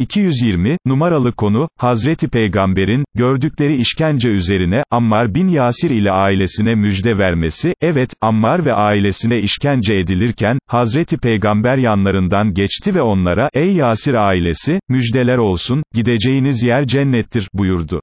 220, numaralı konu, Hazreti Peygamber'in, gördükleri işkence üzerine, Ammar bin Yasir ile ailesine müjde vermesi, evet, Ammar ve ailesine işkence edilirken, Hazreti Peygamber yanlarından geçti ve onlara, ey Yasir ailesi, müjdeler olsun, gideceğiniz yer cennettir, buyurdu.